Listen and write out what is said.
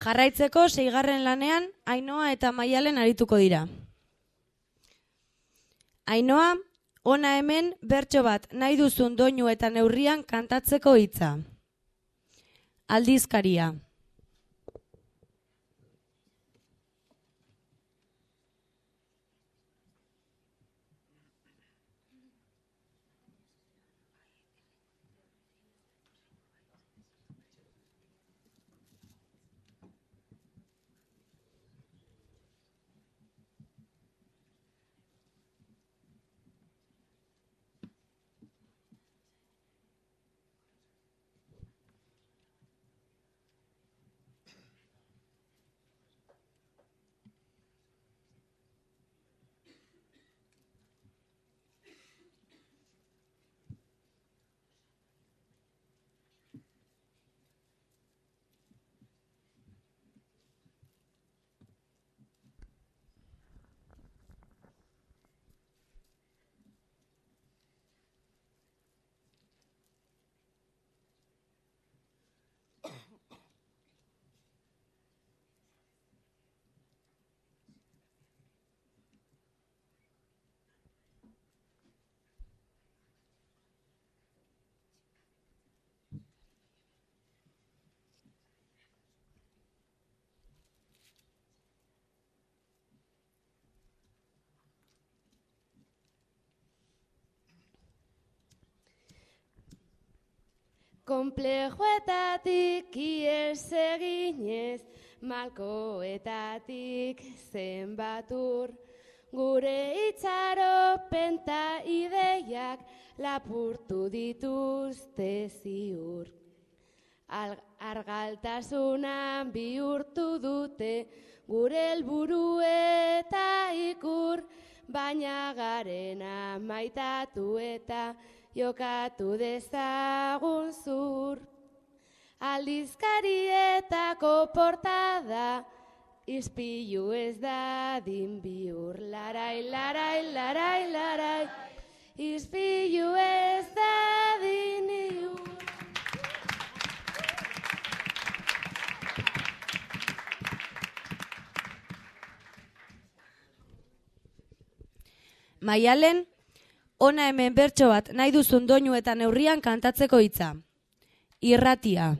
Jarraitzeko seigarren lanean Ainoa eta Maialen arituko dira. Ainoa, ona hemen bertso bat nahi duzun doinu eta neurrian kantatzeko hitza. Aldizkaria. Komplejoetatik ies eginez, malkoetatik zenbatur, gure itzaro penta ideiak lapurtu dituzte ziur. Al, argaltasunan bihurtu dute gure helburu eta ikur, baina garena maitatu eta jokatu dezagun zur. Aldizkarietako portada, izpilu ez da din biur. Larai, larai, larai, larai, izpilu ez da din biur. Maialen, ona hemen bertso bat nahi duzun doinu eta neurrian kantatzeko hitza. Irratia.